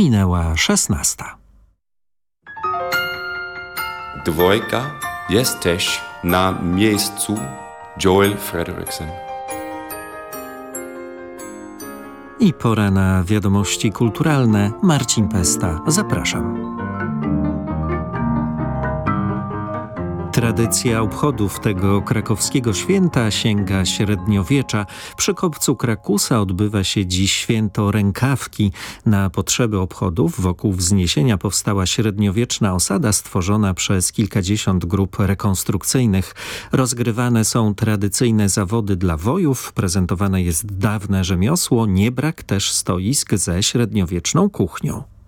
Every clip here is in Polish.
Minęła szesnasta. Dwójka jesteś na miejscu Joel Frederiksen. I pora na wiadomości kulturalne. Marcin Pesta, zapraszam. Tradycja obchodów tego krakowskiego święta sięga średniowiecza. Przy kopcu Krakusa odbywa się dziś święto rękawki. Na potrzeby obchodów wokół wzniesienia powstała średniowieczna osada stworzona przez kilkadziesiąt grup rekonstrukcyjnych. Rozgrywane są tradycyjne zawody dla wojów, prezentowane jest dawne rzemiosło, nie brak też stoisk ze średniowieczną kuchnią.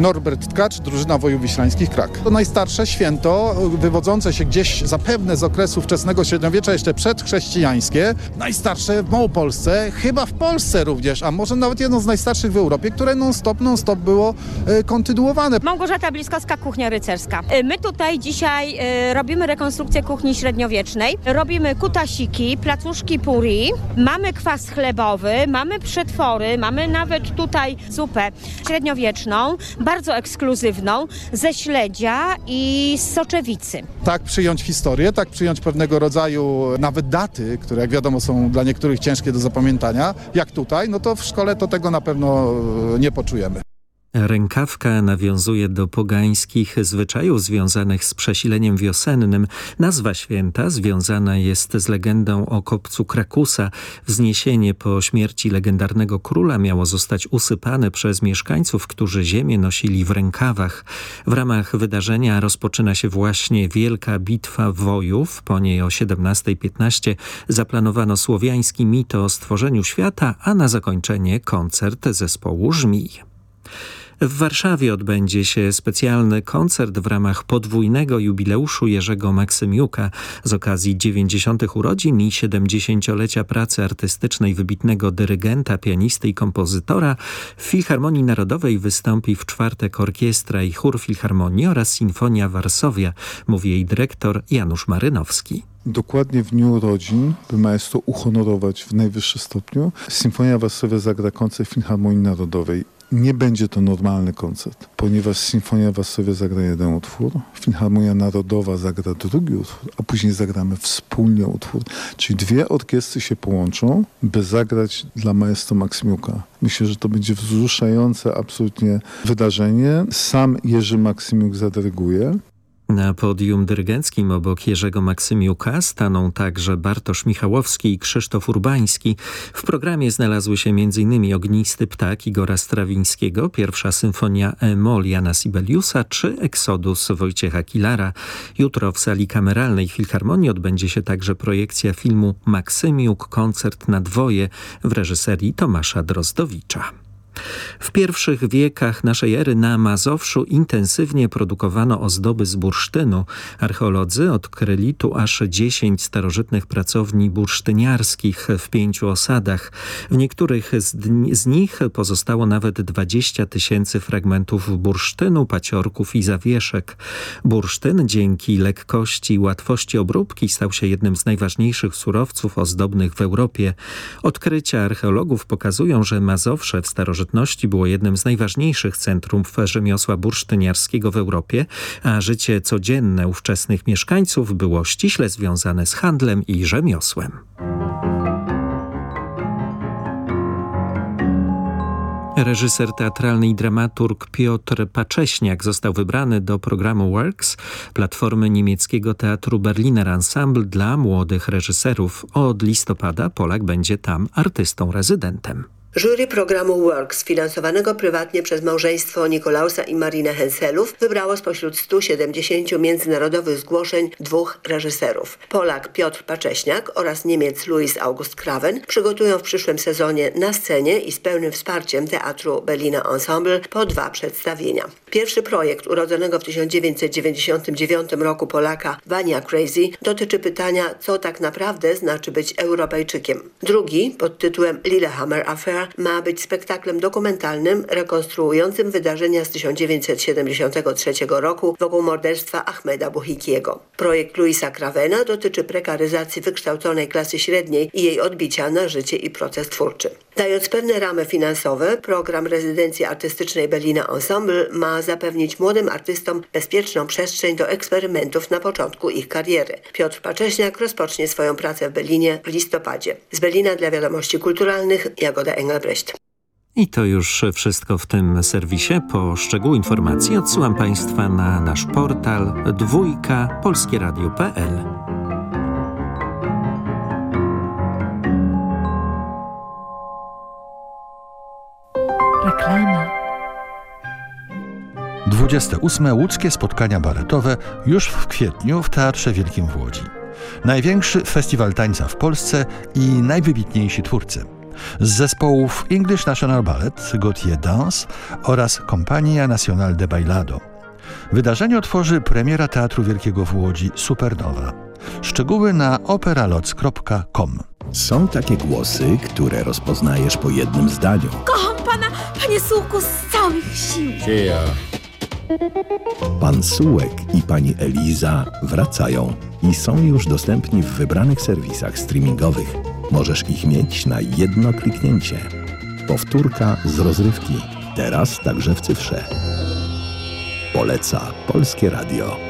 Norbert Tkacz, drużyna Wojów Wiślańskich Krak. To najstarsze święto, wywodzące się gdzieś zapewne z okresu wczesnego średniowiecza, jeszcze przedchrześcijańskie. Najstarsze w Małopolsce, chyba w Polsce również, a może nawet jedno z najstarszych w Europie, które non-stop, non-stop było e, kontynuowane. Małgorzata Bliskowska, Kuchnia Rycerska. E, my tutaj dzisiaj e, robimy rekonstrukcję kuchni średniowiecznej. Robimy kutasiki, placuszki puri, mamy kwas chlebowy, mamy przetwory, mamy nawet tutaj zupę średniowieczną bardzo ekskluzywną ze śledzia i z soczewicy. Tak przyjąć historię, tak przyjąć pewnego rodzaju nawet daty, które jak wiadomo są dla niektórych ciężkie do zapamiętania, jak tutaj, no to w szkole to tego na pewno e, nie poczujemy. Rękawka nawiązuje do pogańskich zwyczajów związanych z przesileniem wiosennym. Nazwa święta związana jest z legendą o kopcu Krakusa. Wzniesienie po śmierci legendarnego króla miało zostać usypane przez mieszkańców, którzy ziemię nosili w rękawach. W ramach wydarzenia rozpoczyna się właśnie Wielka Bitwa Wojów. Po niej o 17.15 zaplanowano słowiański mit o stworzeniu świata, a na zakończenie koncert zespołu Żmij. W Warszawie odbędzie się specjalny koncert w ramach podwójnego jubileuszu Jerzego Maksymiuka z okazji 90. urodzin i 70-lecia pracy artystycznej wybitnego dyrygenta, pianisty i kompozytora. W Filharmonii Narodowej wystąpi w czwartek orkiestra i chór Filharmonii oraz Sinfonia Warszawia, mówi jej dyrektor Janusz Marynowski. Dokładnie w dniu urodzin, by maestro uhonorować w najwyższym stopniu, Sinfonia Warszawia zagra koncert Filharmonii Narodowej nie będzie to normalny koncert, ponieważ Sinfonia Warszawia zagra jeden utwór, Filharmonia Narodowa zagra drugi utwór, a później zagramy wspólnie utwór. Czyli dwie orkiestry się połączą, by zagrać dla maestro Maksymiuka. Myślę, że to będzie wzruszające absolutnie wydarzenie. Sam Jerzy Maksymiuk zadyryguje. Na podium dyrygenckim obok Jerzego Maksymiuka staną także Bartosz Michałowski i Krzysztof Urbański. W programie znalazły się m.in. Ognisty Ptak Igora Strawińskiego, pierwsza symfonia E-moll Jana Sibeliusa czy Eksodus Wojciecha Kilara. Jutro w sali kameralnej Filharmonii odbędzie się także projekcja filmu Maksymiuk – Koncert na dwoje w reżyserii Tomasza Drozdowicza. W pierwszych wiekach naszej ery na Mazowszu intensywnie produkowano ozdoby z bursztynu. Archeolodzy odkryli tu aż 10 starożytnych pracowni bursztyniarskich w pięciu osadach. W niektórych z, z nich pozostało nawet 20 tysięcy fragmentów bursztynu, paciorków i zawieszek. Bursztyn dzięki lekkości i łatwości obróbki stał się jednym z najważniejszych surowców ozdobnych w Europie. Odkrycia archeologów pokazują, że Mazowsze w starożytności starożytności było jednym z najważniejszych centrów rzemiosła bursztyniarskiego w Europie, a życie codzienne ówczesnych mieszkańców było ściśle związane z handlem i rzemiosłem. Reżyser teatralny i dramaturg Piotr Pacześniak został wybrany do programu Works, platformy niemieckiego teatru Berliner Ensemble dla młodych reżyserów. Od listopada Polak będzie tam artystą rezydentem. Jury programu Works, finansowanego prywatnie przez małżeństwo Nikolausa i Marinę Henselów, wybrało spośród 170 międzynarodowych zgłoszeń dwóch reżyserów. Polak Piotr Pacześniak oraz Niemiec Louis August Kraven przygotują w przyszłym sezonie na scenie i z pełnym wsparciem teatru Berliner Ensemble po dwa przedstawienia. Pierwszy projekt urodzonego w 1999 roku Polaka Vania Crazy dotyczy pytania, co tak naprawdę znaczy być Europejczykiem. Drugi pod tytułem Lillehammer Affair ma być spektaklem dokumentalnym rekonstruującym wydarzenia z 1973 roku wokół morderstwa Ahmeda Buhikiego. Projekt Luisa Kravena dotyczy prekaryzacji wykształconej klasy średniej i jej odbicia na życie i proces twórczy. Dając pewne ramy finansowe, program rezydencji artystycznej Berlina Ensemble ma zapewnić młodym artystom bezpieczną przestrzeń do eksperymentów na początku ich kariery. Piotr Pacześniak rozpocznie swoją pracę w Berlinie w listopadzie. Z Berlina dla wiadomości kulturalnych Jagoda Engelbrecht. I to już wszystko w tym serwisie. Po szczegóły informacji odsyłam Państwa na nasz portal dwójka polskieradio.pl. Reklama. 28. łódzkie spotkania baletowe już w kwietniu w Teatrze Wielkim w Łodzi. Największy festiwal tańca w Polsce i najwybitniejsi twórcy. Z zespołów English National Ballet, Gautier Dance oraz Compagnia Nacional de Bailado. Wydarzenie otworzy premiera Teatru Wielkiego w Łodzi Supernowa. Szczegóły na operaloc.com. Są takie głosy, które rozpoznajesz po jednym zdaniu. Kocham pana, panie Sułku, z całych sił. Pan Sułek i pani Eliza wracają i są już dostępni w wybranych serwisach streamingowych. Możesz ich mieć na jedno kliknięcie. Powtórka z rozrywki. Teraz także w cyfrze. Poleca Polskie Radio.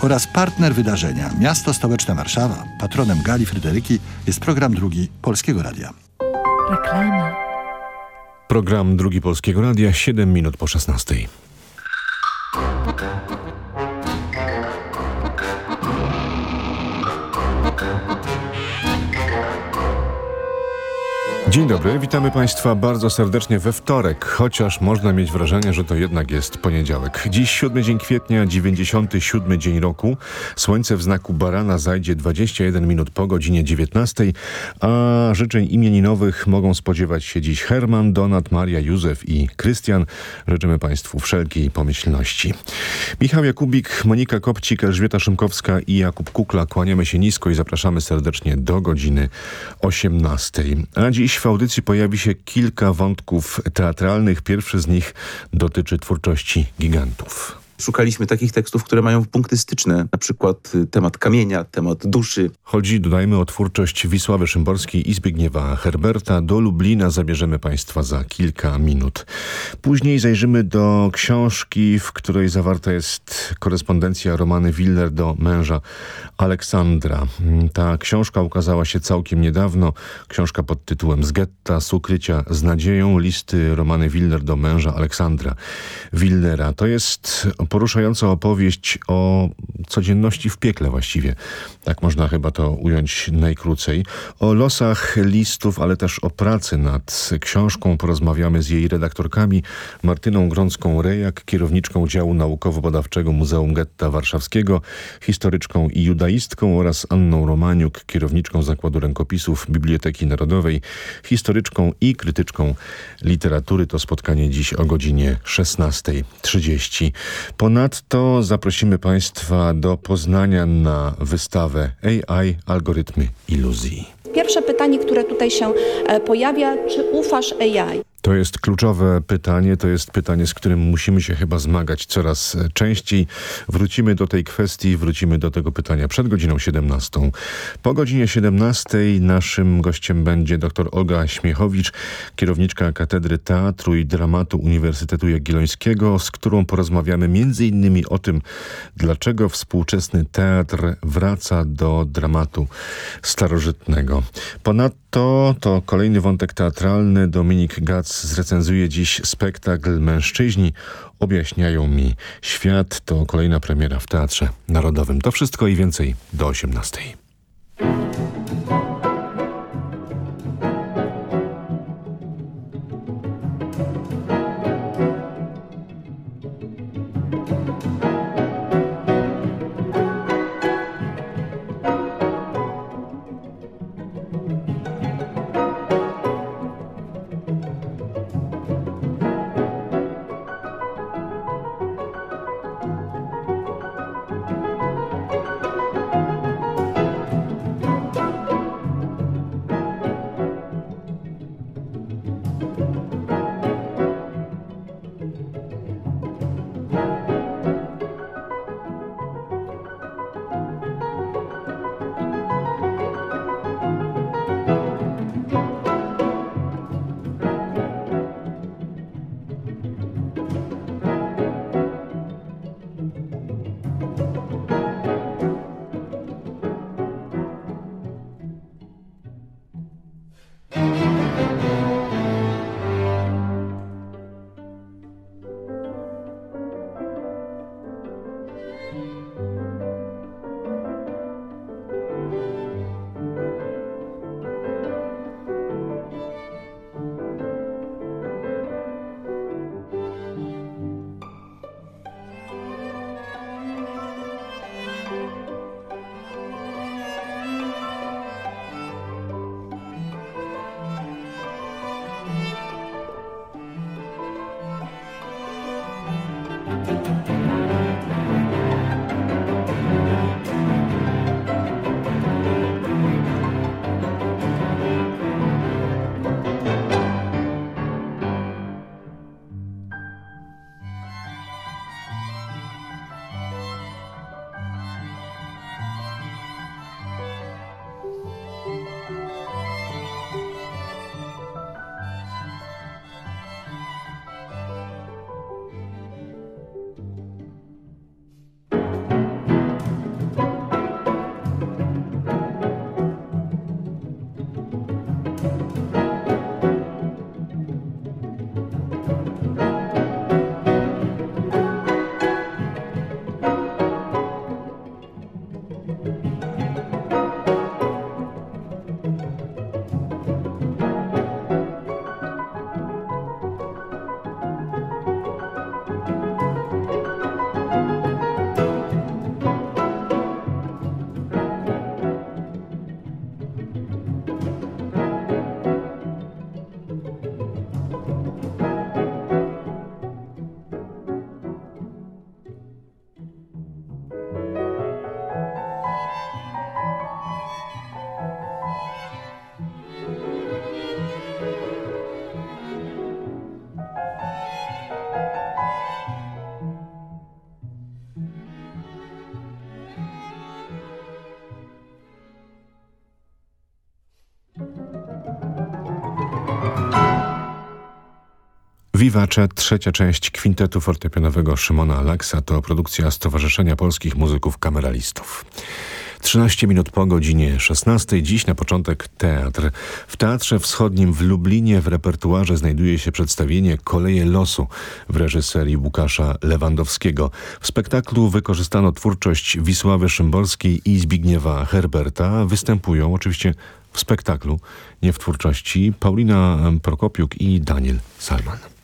oraz partner wydarzenia Miasto Stołeczne Warszawa. Patronem Gali Fryderyki jest program drugi Polskiego Radia. Reklama. Program Drugi Polskiego Radia, 7 minut po 16. Dzień dobry, witamy Państwa bardzo serdecznie we wtorek, chociaż można mieć wrażenie, że to jednak jest poniedziałek. Dziś 7 dzień kwietnia, 97 dzień roku. Słońce w znaku barana zajdzie 21 minut po godzinie 19, a życzeń imieninowych mogą spodziewać się dziś Herman, Donat, Maria, Józef i Krystian. Życzymy Państwu wszelkiej pomyślności. Michał Jakubik, Monika Kopcik, Elżbieta Szymkowska i Jakub Kukla kłaniamy się nisko i zapraszamy serdecznie do godziny 18. A dziś w audycji pojawi się kilka wątków teatralnych. Pierwszy z nich dotyczy twórczości gigantów. Szukaliśmy takich tekstów, które mają punkty styczne, na przykład y, temat kamienia, temat duszy. Chodzi, dodajmy, o twórczość Wisławy Szymborskiej i Zbigniewa Herberta. Do Lublina zabierzemy Państwa za kilka minut. Później zajrzymy do książki, w której zawarta jest korespondencja Romany Willer do męża Aleksandra. Ta książka ukazała się całkiem niedawno. Książka pod tytułem Z getta, z ukrycia, z nadzieją. Listy Romany Willer do męża Aleksandra Willera. To jest poruszająca opowieść o codzienności w piekle właściwie. Tak można chyba to ująć najkrócej. O losach listów, ale też o pracy nad książką porozmawiamy z jej redaktorkami Martyną Grącką-Rejak, kierowniczką działu naukowo-badawczego Muzeum Getta Warszawskiego, historyczką i judaistką oraz Anną Romaniuk, kierowniczką Zakładu Rękopisów Biblioteki Narodowej, historyczką i krytyczką literatury. To spotkanie dziś o godzinie 16.30. Ponadto zaprosimy Państwa do Poznania na wystawę AI Algorytmy Iluzji. Pierwsze pytanie, które tutaj się e, pojawia, czy ufasz AI? To jest kluczowe pytanie, to jest pytanie, z którym musimy się chyba zmagać coraz częściej. Wrócimy do tej kwestii, wrócimy do tego pytania przed godziną 17. Po godzinie 17 naszym gościem będzie dr Olga Śmiechowicz, kierowniczka Katedry Teatru i Dramatu Uniwersytetu Jagiellońskiego, z którą porozmawiamy innymi o tym, dlaczego współczesny teatr wraca do dramatu starożytnego. Ponadto to kolejny wątek teatralny. Dominik Gac zrecenzuje dziś spektakl Mężczyźni objaśniają mi świat. To kolejna premiera w Teatrze Narodowym. To wszystko i więcej do 18. Wiwacze, trzecia część kwintetu fortepianowego Szymona Laksa to produkcja Stowarzyszenia Polskich Muzyków Kameralistów. 13 minut po godzinie 16. Dziś na początek teatr. W Teatrze Wschodnim w Lublinie w repertuarze znajduje się przedstawienie Koleje losu w reżyserii Łukasza Lewandowskiego. W spektaklu wykorzystano twórczość Wisławy Szymborskiej i Zbigniewa Herberta. Występują oczywiście w spektaklu, nie w twórczości, Paulina Prokopiuk i Daniel Salman.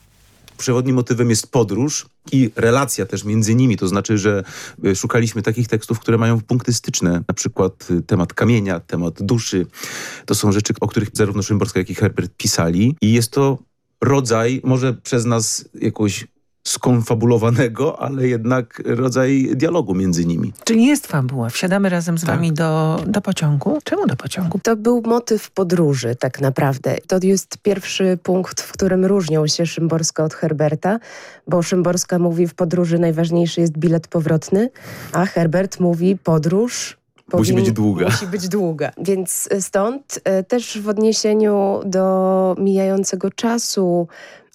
Przewodnim motywem jest podróż i relacja też między nimi, to znaczy, że y, szukaliśmy takich tekstów, które mają punkty styczne, na przykład y, temat kamienia, temat duszy. To są rzeczy, o których zarówno Szymborska, jak i Herbert pisali i jest to rodzaj, może przez nas jakoś skonfabulowanego, ale jednak rodzaj dialogu między nimi. Czyli jest fabuła. Wsiadamy razem z tak. wami do, do pociągu. Czemu do pociągu? To był motyw podróży tak naprawdę. To jest pierwszy punkt, w którym różnią się Szymborska od Herberta, bo Szymborska mówi w podróży najważniejszy jest bilet powrotny, a Herbert mówi podróż Powin... Musi być długa. Musi być długa. Więc stąd e, też w odniesieniu do mijającego czasu,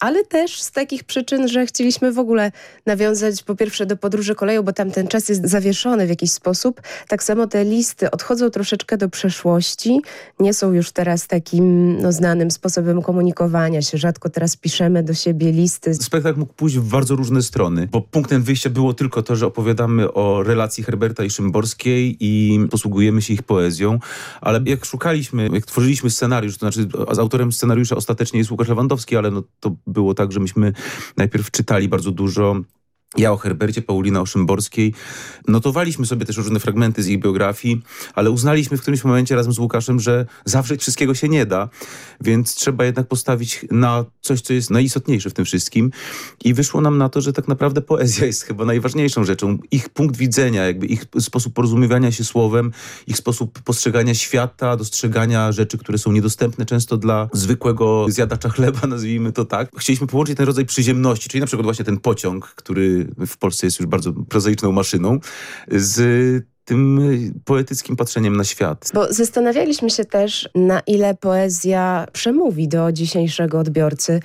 ale też z takich przyczyn, że chcieliśmy w ogóle nawiązać po pierwsze do podróży koleją, bo tam ten czas jest zawieszony w jakiś sposób. Tak samo te listy odchodzą troszeczkę do przeszłości, nie są już teraz takim no, znanym sposobem komunikowania się. Rzadko teraz piszemy do siebie listy. Spektakl mógł pójść w bardzo różne strony, bo punktem wyjścia było tylko to, że opowiadamy o relacji Herberta i Szymborskiej i posługujemy się ich poezją, ale jak szukaliśmy, jak tworzyliśmy scenariusz, to znaczy z autorem scenariusza ostatecznie jest Łukasz Lewandowski, ale no to było tak, że myśmy najpierw czytali bardzo dużo ja o Herbercie, Paulina o. Notowaliśmy sobie też różne fragmenty z ich biografii, ale uznaliśmy w którymś momencie razem z Łukaszem, że zawrzeć wszystkiego się nie da, więc trzeba jednak postawić na coś, co jest najistotniejsze w tym wszystkim. I wyszło nam na to, że tak naprawdę poezja jest chyba najważniejszą rzeczą. Ich punkt widzenia, jakby ich sposób porozumiewania się słowem, ich sposób postrzegania świata, dostrzegania rzeczy, które są niedostępne często dla zwykłego zjadacza chleba, nazwijmy to tak. Chcieliśmy połączyć ten rodzaj przyziemności, czyli na przykład właśnie ten pociąg, który w Polsce jest już bardzo prozaiczną maszyną, z tym y, poetyckim patrzeniem na świat. Bo zastanawialiśmy się też, na ile poezja przemówi do dzisiejszego odbiorcy.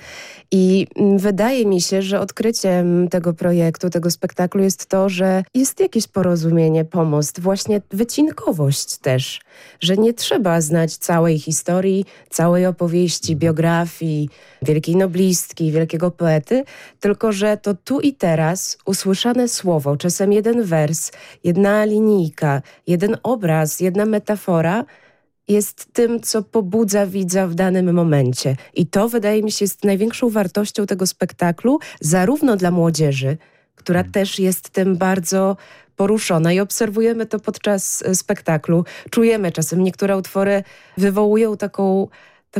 I mm, wydaje mi się, że odkryciem tego projektu, tego spektaklu jest to, że jest jakieś porozumienie, pomost, właśnie wycinkowość też, że nie trzeba znać całej historii, całej opowieści, biografii wielkiej noblistki, wielkiego poety, tylko że to tu i teraz usłyszane słowo, czasem jeden wers, jedna linijka, jeden obraz, jedna metafora jest tym, co pobudza widza w danym momencie. I to wydaje mi się jest największą wartością tego spektaklu, zarówno dla młodzieży, która też jest tym bardzo poruszona i obserwujemy to podczas e, spektaklu. Czujemy czasem niektóre utwory wywołują taką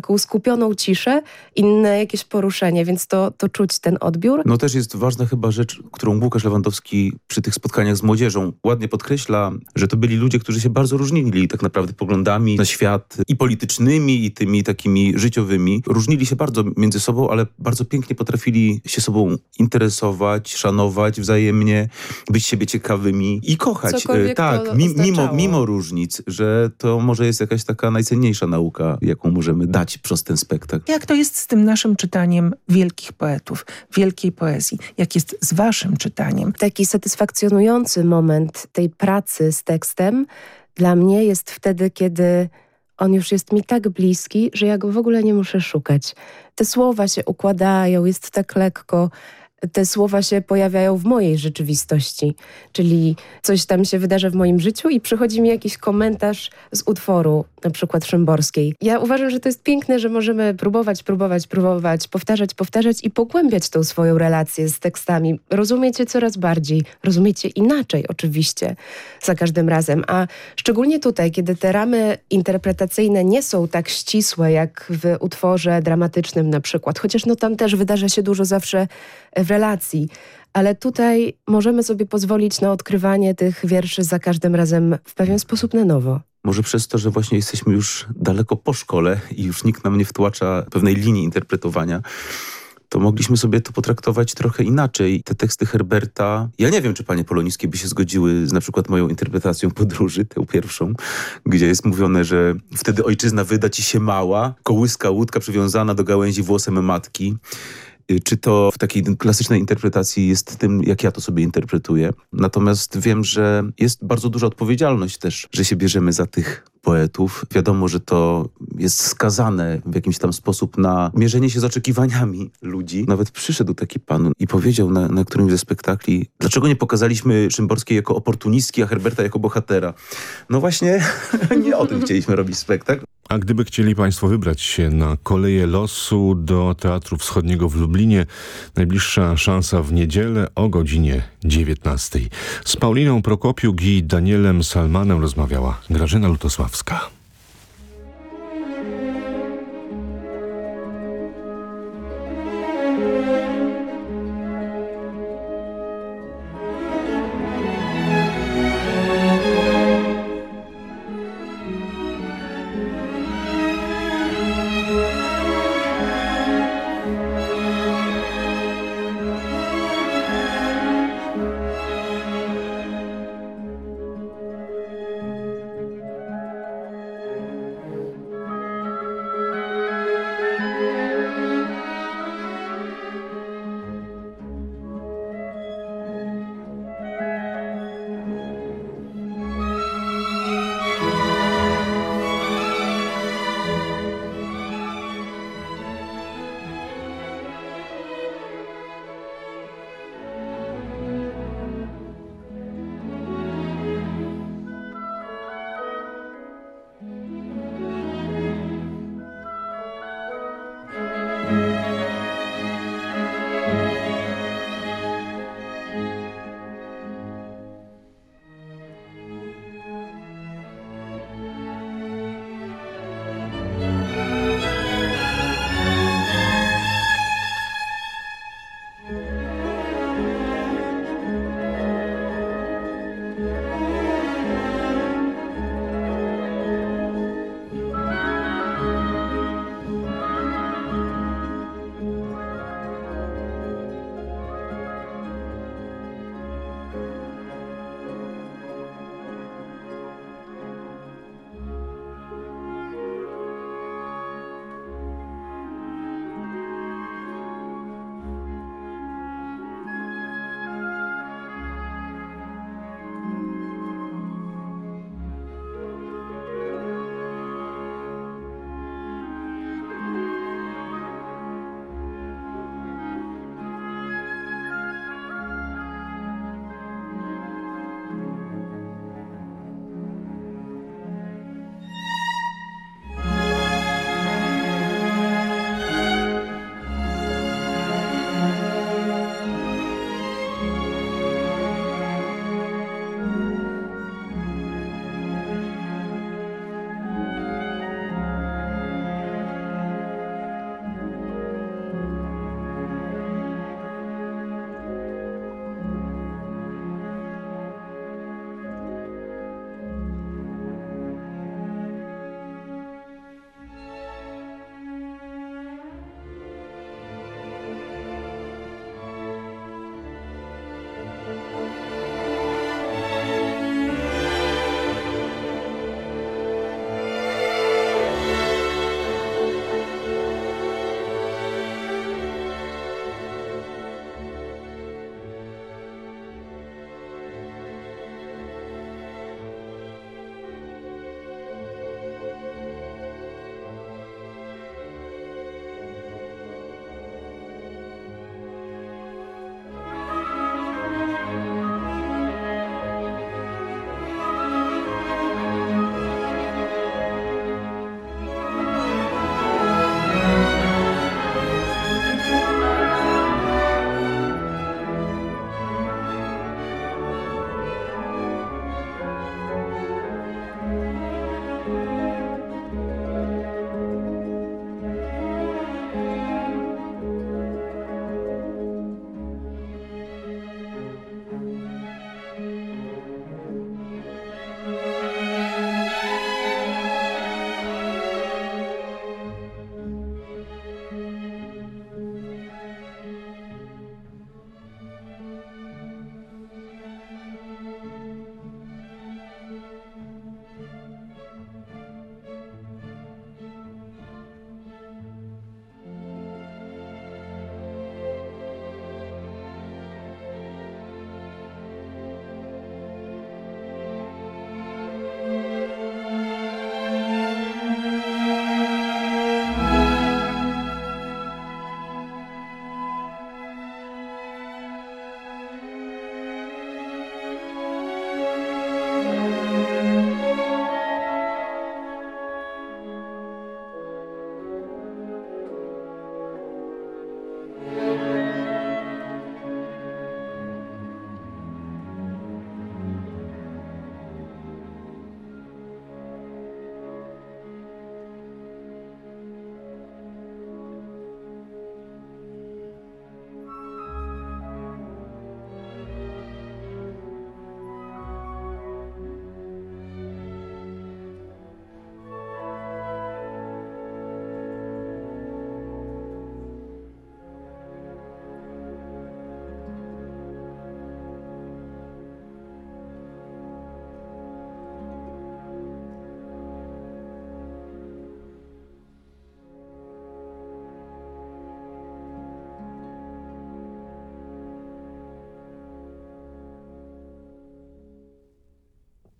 taką skupioną ciszę, inne jakieś poruszenie, więc to, to czuć ten odbiór. No też jest ważna chyba rzecz, którą Łukasz Lewandowski przy tych spotkaniach z młodzieżą ładnie podkreśla, że to byli ludzie, którzy się bardzo różnili tak naprawdę poglądami na świat i politycznymi, i tymi takimi życiowymi. Różnili się bardzo między sobą, ale bardzo pięknie potrafili się sobą interesować, szanować wzajemnie, być siebie ciekawymi i kochać. Cokolwiek tak, mi, mimo, mimo różnic, że to może jest jakaś taka najcenniejsza nauka, jaką możemy dać przez ten spektakl. Jak to jest z tym naszym czytaniem wielkich poetów, wielkiej poezji? Jak jest z waszym czytaniem? Taki satysfakcjonujący moment tej pracy z tekstem dla mnie jest wtedy, kiedy on już jest mi tak bliski, że ja go w ogóle nie muszę szukać. Te słowa się układają, jest tak lekko te słowa się pojawiają w mojej rzeczywistości, czyli coś tam się wydarza w moim życiu i przychodzi mi jakiś komentarz z utworu, na przykład Szymborskiej. Ja uważam, że to jest piękne, że możemy próbować, próbować, próbować, powtarzać, powtarzać i pogłębiać tą swoją relację z tekstami. Rozumiecie coraz bardziej, rozumiecie inaczej oczywiście za każdym razem, a szczególnie tutaj, kiedy te ramy interpretacyjne nie są tak ścisłe jak w utworze dramatycznym na przykład, chociaż no tam też wydarza się dużo zawsze relacji. Ale tutaj możemy sobie pozwolić na odkrywanie tych wierszy za każdym razem w pewien sposób na nowo. Może przez to, że właśnie jesteśmy już daleko po szkole i już nikt nam nie wtłacza pewnej linii interpretowania, to mogliśmy sobie to potraktować trochę inaczej. Te teksty Herberta, ja nie wiem, czy panie poloniskie by się zgodziły z na przykład moją interpretacją podróży, tę pierwszą, gdzie jest mówione, że wtedy ojczyzna wyda ci się mała, kołyska łódka przywiązana do gałęzi włosem matki. Y, czy to w takiej klasycznej interpretacji jest tym, jak ja to sobie interpretuję. Natomiast wiem, że jest bardzo duża odpowiedzialność też, że się bierzemy za tych poetów. Wiadomo, że to jest skazane w jakiś tam sposób na mierzenie się z oczekiwaniami ludzi. Nawet przyszedł taki pan i powiedział na, na którymś ze spektakli, dlaczego nie pokazaliśmy Szymborskiej jako oportunistki, a Herberta jako bohatera. No właśnie, nie o tym chcieliśmy robić spektakl. A gdyby chcieli Państwo wybrać się na koleje losu do Teatru Wschodniego w Lublinie, najbliższa szansa w niedzielę o godzinie 19. Z Pauliną Prokopiuk i Danielem Salmanem rozmawiała Grażyna Lutosławska.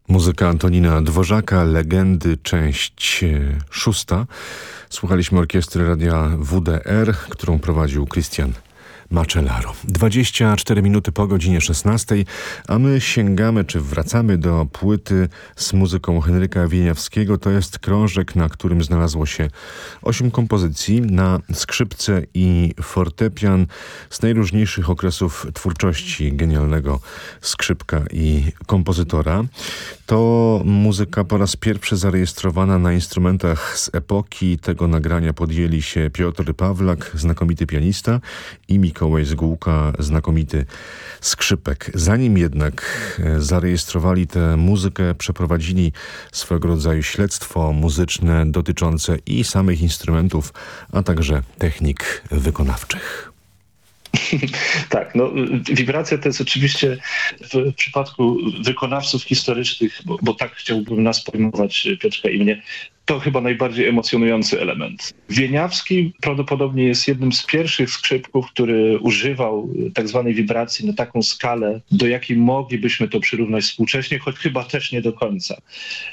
Muzyka Antonina Dworzaka, Legendy, część e, szósta. Słuchaliśmy orkiestry radia WDR, którą prowadził Christian Macellaro. 24 minuty po godzinie 16, a my sięgamy czy wracamy do płyty z muzyką Henryka Wieniawskiego. To jest krążek, na którym znalazło się osiem kompozycji na skrzypce i fortepian z najróżniejszych okresów twórczości genialnego skrzypka i kompozytora. To muzyka po raz pierwszy zarejestrowana na instrumentach z epoki. Tego nagrania podjęli się Piotr Pawlak, znakomity pianista i Mikołaj Zgółka, znakomity skrzypek. Zanim jednak e, zarejestrowali tę muzykę, przeprowadzili swego rodzaju śledztwo muzyczne dotyczące i samych instrumentów, a także technik wykonawczych. Tak, no wibracja to jest oczywiście w przypadku wykonawców historycznych, bo, bo tak chciałbym nas pojmować, Piotrka i mnie, to chyba najbardziej emocjonujący element. Wieniawski prawdopodobnie jest jednym z pierwszych skrzypków, który używał tak zwanej wibracji na taką skalę, do jakiej moglibyśmy to przyrównać współcześnie, choć chyba też nie do końca.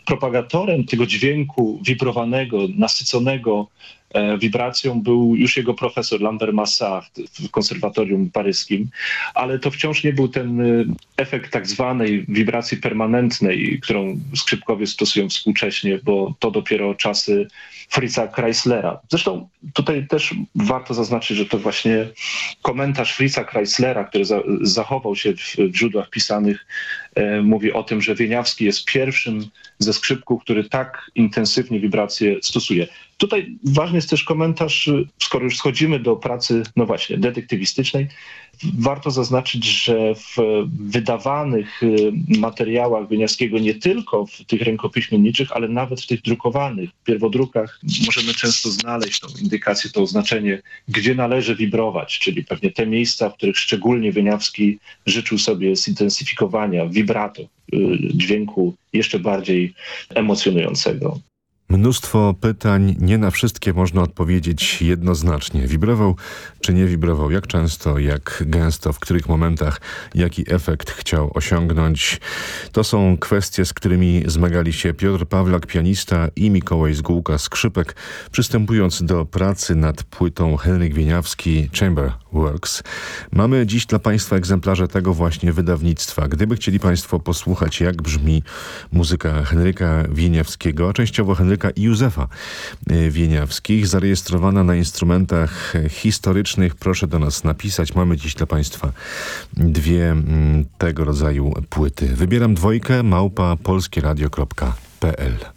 Propagatorem tego dźwięku wibrowanego, nasyconego E, wibracją był już jego profesor Lambert Massard w konserwatorium paryskim, ale to wciąż nie był ten e, efekt tak zwanej wibracji permanentnej, którą skrzypkowie stosują współcześnie, bo to dopiero czasy Fritza Chryslera. Zresztą tutaj też warto zaznaczyć, że to właśnie komentarz Fritza Chryslera, który za zachował się w, źródłach pisanych, e, mówi o tym, że Wieniawski jest pierwszym ze skrzypków, który tak intensywnie wibracje stosuje. Tutaj ważny jest też komentarz, skoro już schodzimy do pracy, no właśnie, detektywistycznej, warto zaznaczyć, że w wydawanych y, materiałach Wyniaskiego nie tylko w tych rękopiśmienniczych, ale nawet w tych drukowanych pierwodrukach możemy często znaleźć tą indykację, to oznaczenie, gdzie należy wibrować, czyli pewnie te miejsca, w których szczególnie Wyniawski życzył sobie zintensyfikowania, vibrato, y, dźwięku jeszcze bardziej emocjonującego. Mnóstwo pytań, nie na wszystkie można odpowiedzieć jednoznacznie. Wibrował czy nie wibrował, jak często, jak gęsto, w których momentach, jaki efekt chciał osiągnąć. To są kwestie, z którymi zmagali się Piotr Pawlak, pianista i Mikołaj Zgółka, skrzypek, przystępując do pracy nad płytą Henryk Wieniawski Chamber Works. Mamy dziś dla Państwa egzemplarze tego właśnie wydawnictwa. Gdyby chcieli Państwo posłuchać, jak brzmi muzyka Henryka Wieniawskiego, a częściowo Henryka i Józefa e, Wieniawskich, zarejestrowana na instrumentach historycznych. Proszę do nas napisać. Mamy dziś dla Państwa dwie mm, tego rodzaju płyty. Wybieram dwojkę małpa polskieradio.pl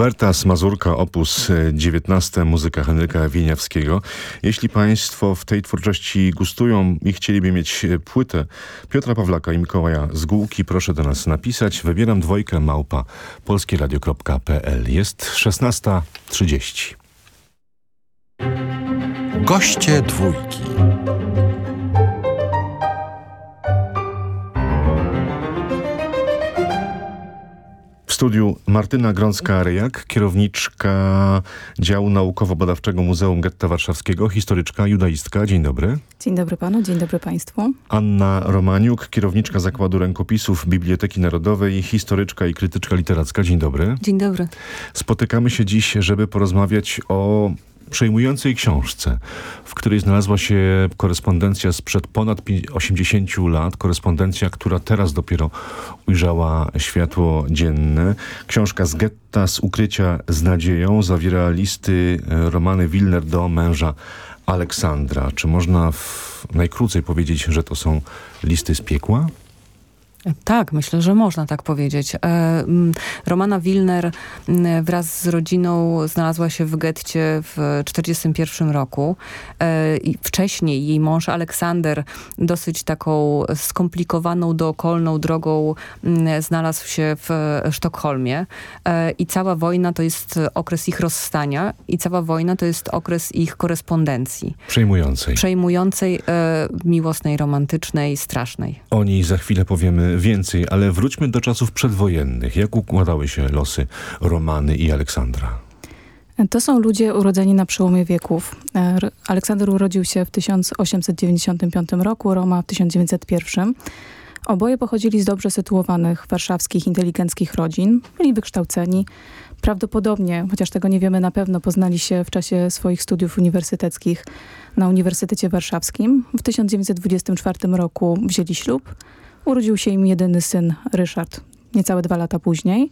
Oberta Mazurka, opus 19, muzyka Henryka Wieniawskiego. Jeśli Państwo w tej twórczości gustują i chcieliby mieć płytę Piotra Pawlaka i Mikołaja Zgółki, proszę do nas napisać. Wybieram dwojkę małpa polskieradio.pl. Jest 16.30. Goście dwójki. Studiu Martyna Grącka-Ryjak, kierowniczka działu naukowo-badawczego Muzeum Getta Warszawskiego, historyczka, judaistka. Dzień dobry. Dzień dobry panu, dzień dobry państwu. Anna Romaniuk, kierowniczka Zakładu Rękopisów Biblioteki Narodowej, historyczka i krytyczka literacka. Dzień dobry. Dzień dobry. Spotykamy się dziś, żeby porozmawiać o przejmującej książce, w której znalazła się korespondencja sprzed ponad 80 lat, korespondencja, która teraz dopiero ujrzała światło dzienne. Książka z getta, z ukrycia z nadzieją, zawiera listy Romany Wilner do męża Aleksandra. Czy można najkrócej powiedzieć, że to są listy z piekła? Tak, myślę, że można tak powiedzieć. Romana Wilner wraz z rodziną znalazła się w getcie w 1941 roku. Wcześniej jej mąż Aleksander dosyć taką skomplikowaną, dookolną drogą znalazł się w Sztokholmie. I cała wojna to jest okres ich rozstania i cała wojna to jest okres ich korespondencji. Przejmującej. Przejmującej, miłosnej, romantycznej, strasznej. O niej za chwilę powiemy więcej, ale wróćmy do czasów przedwojennych. Jak układały się losy Romany i Aleksandra? To są ludzie urodzeni na przełomie wieków. Aleksander urodził się w 1895 roku, Roma w 1901. Oboje pochodzili z dobrze sytuowanych warszawskich, inteligenckich rodzin. Byli wykształceni. Prawdopodobnie, chociaż tego nie wiemy na pewno, poznali się w czasie swoich studiów uniwersyteckich na Uniwersytecie Warszawskim. W 1924 roku wzięli ślub. Urodził się im jedyny syn, Ryszard, niecałe dwa lata później.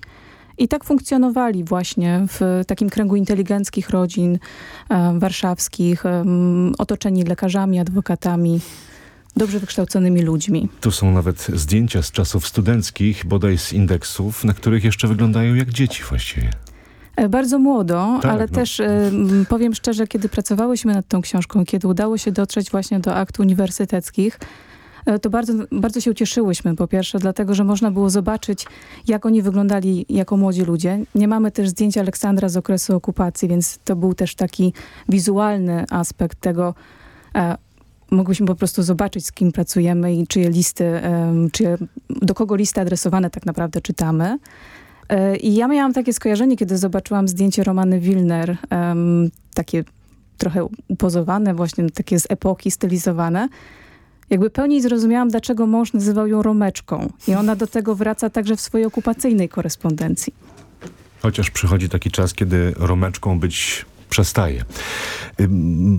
I tak funkcjonowali właśnie w takim kręgu inteligenckich rodzin e, warszawskich, e, otoczeni lekarzami, adwokatami, dobrze wykształconymi ludźmi. Tu są nawet zdjęcia z czasów studenckich, bodaj z indeksów, na których jeszcze wyglądają jak dzieci właściwie. Bardzo młodo, tak, ale no. też e, powiem szczerze, kiedy pracowałyśmy nad tą książką, kiedy udało się dotrzeć właśnie do akt uniwersyteckich, to bardzo, bardzo się ucieszyłyśmy. Po pierwsze, dlatego, że można było zobaczyć, jak oni wyglądali jako młodzi ludzie. Nie mamy też zdjęcia Aleksandra z okresu okupacji, więc to był też taki wizualny aspekt tego. E, mogłyśmy po prostu zobaczyć, z kim pracujemy i czyje listy, e, czyje, do kogo listy adresowane tak naprawdę czytamy. E, I ja miałam takie skojarzenie, kiedy zobaczyłam zdjęcie Romany Wilner, takie trochę upozowane, właśnie takie z epoki, stylizowane jakby pełniej zrozumiałam, dlaczego mąż nazywał ją Romeczką. I ona do tego wraca także w swojej okupacyjnej korespondencji. Chociaż przychodzi taki czas, kiedy Romeczką być przestaje.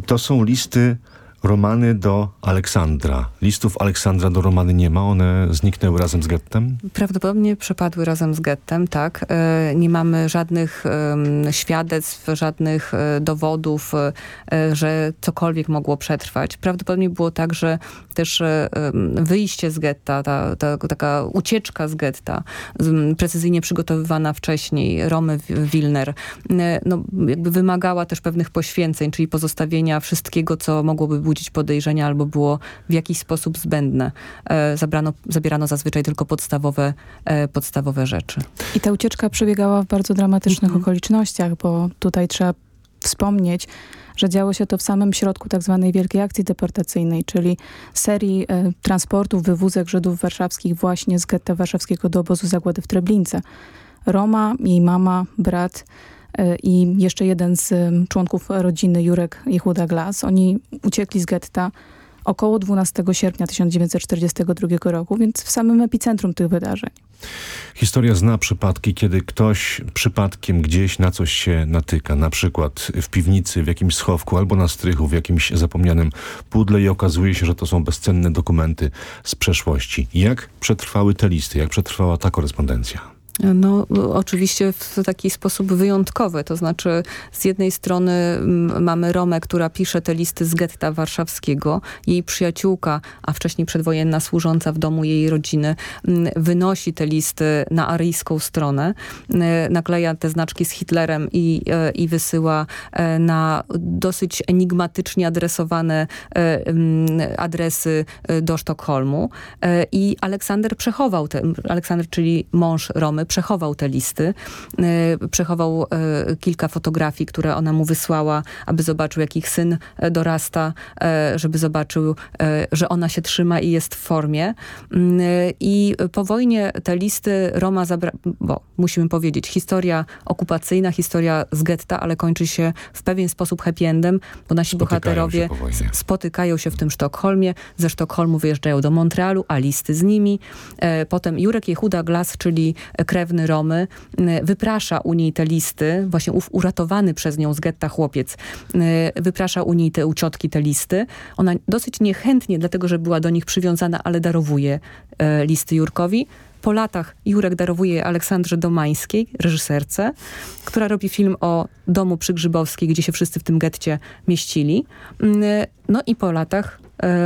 To są listy Romany do Aleksandra. Listów Aleksandra do Romany nie ma, one zniknęły razem z gettem? Prawdopodobnie przepadły razem z gettem, tak. E, nie mamy żadnych świadectw, żadnych e, dowodów, e, że cokolwiek mogło przetrwać. Prawdopodobnie było tak, że też wyjście z getta, ta, ta, taka ucieczka z getta, precyzyjnie przygotowywana wcześniej, Romy Wilner, no, jakby wymagała też pewnych poświęceń, czyli pozostawienia wszystkiego, co mogłoby budzić podejrzenia albo było w jakiś sposób zbędne. Zabrano, zabierano zazwyczaj tylko podstawowe, podstawowe rzeczy. I ta ucieczka przebiegała w bardzo dramatycznych mhm. okolicznościach, bo tutaj trzeba wspomnieć, że działo się to w samym środku tak zwanej Wielkiej Akcji Deportacyjnej, czyli serii e, transportów, wywózek Żydów warszawskich właśnie z getta warszawskiego do obozu zagłady w Treblince. Roma, jej mama, brat e, i jeszcze jeden z członków rodziny, Jurek Jehuda Glas, oni uciekli z getta około 12 sierpnia 1942 roku, więc w samym epicentrum tych wydarzeń. Historia zna przypadki, kiedy ktoś przypadkiem gdzieś na coś się natyka, na przykład w piwnicy, w jakimś schowku albo na strychu, w jakimś zapomnianym pudle i okazuje się, że to są bezcenne dokumenty z przeszłości. Jak przetrwały te listy? Jak przetrwała ta korespondencja? No, oczywiście w taki sposób wyjątkowy. To znaczy, z jednej strony m, mamy Romę, która pisze te listy z getta warszawskiego. Jej przyjaciółka, a wcześniej przedwojenna służąca w domu jej rodziny, m, wynosi te listy na aryjską stronę, m, nakleja te znaczki z Hitlerem i, e, i wysyła e, na dosyć enigmatycznie adresowane e, adresy do Sztokholmu. I Aleksander przechował te, Aleksander, czyli mąż Romy, przechował te listy, e, przechował e, kilka fotografii, które ona mu wysłała, aby zobaczył, jak ich syn e, dorasta, e, żeby zobaczył, e, że ona się trzyma i jest w formie. Mm, e, I po wojnie te listy Roma zabra... bo musimy powiedzieć, historia okupacyjna, historia z getta, ale kończy się w pewien sposób happy endem, bo nasi Spotykają bohaterowie się spotykają się w tym Sztokholmie, ze Sztokholmu wyjeżdżają do Montrealu, a listy z nimi. Potem Jurek Jehuda Glas, czyli krewny Romy, m, wyprasza u niej te listy, właśnie ów uratowany przez nią z getta chłopiec, e, wyprasza u niej te u ciotki te listy. Ona dosyć niechętnie, dlatego że była do nich przywiązana, ale darowuje e, listy Jurkowi. Po latach Jurek darowuje je Aleksandrze Domańskiej, reżyserce, która robi film o domu przy Grzybowskiej, gdzie się wszyscy w tym getcie mieścili. No i po latach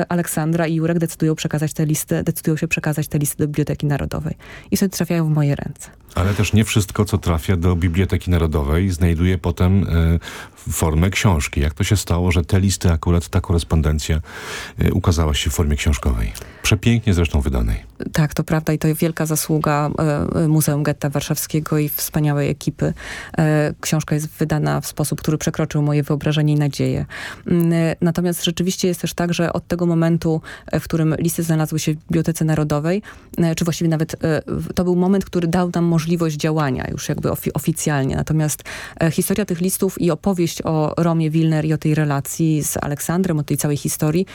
Aleksandra i Jurek decydują przekazać te listy, decydują się przekazać te listy do Biblioteki Narodowej. I wtedy trafiają w moje ręce. Ale też nie wszystko, co trafia do Biblioteki Narodowej, znajduje potem e, formę książki. Jak to się stało, że te listy, akurat ta korespondencja e, ukazała się w formie książkowej? Przepięknie zresztą wydanej. Tak, to prawda i to wielka zasługa e, Muzeum Getta Warszawskiego i wspaniałej ekipy. E, książka jest wydana w sposób, który przekroczył moje wyobrażenie i nadzieję. Mm, Natomiast rzeczywiście jest też tak, że od tego momentu, w którym listy znalazły się w Bibliotece Narodowej, czy właściwie nawet to był moment, który dał nam możliwość działania już jakby ofi- oficjalnie. Natomiast historia tych listów i opowieść o Romie Wilner i o tej relacji z Aleksandrem, o tej całej historii